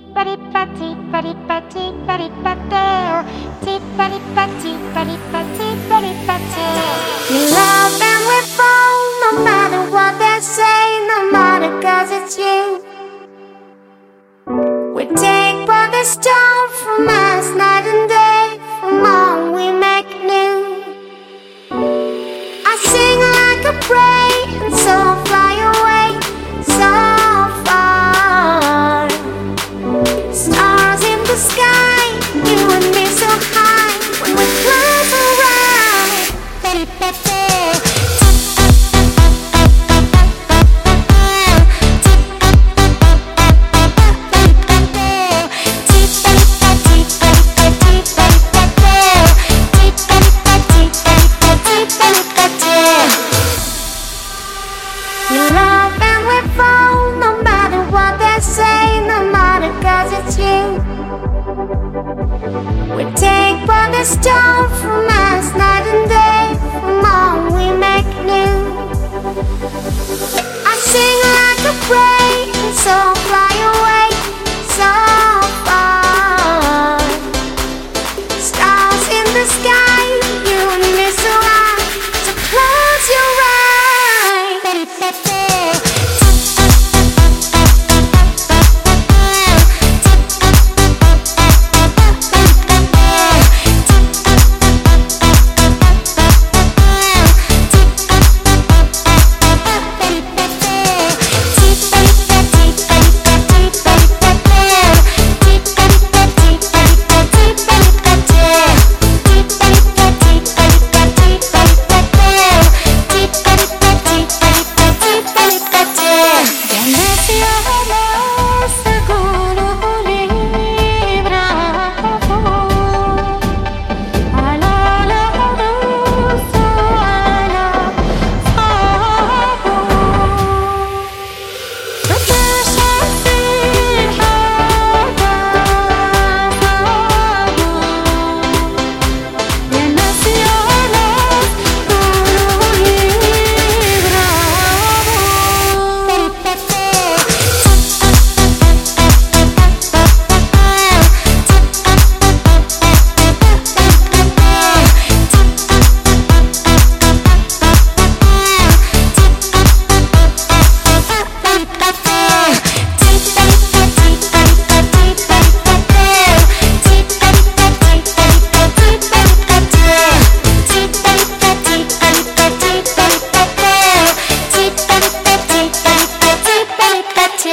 Tipparipa, tipparipa, tipparipa, teo. Tipparipa, tipparipa, tipparipa, teo. We love and we fall no matter what they say, no matter cause it's you. We take what they stole from us night and day, from all we make new. I sing like a prayer, what from us night and day, we make new. I sing like a 亲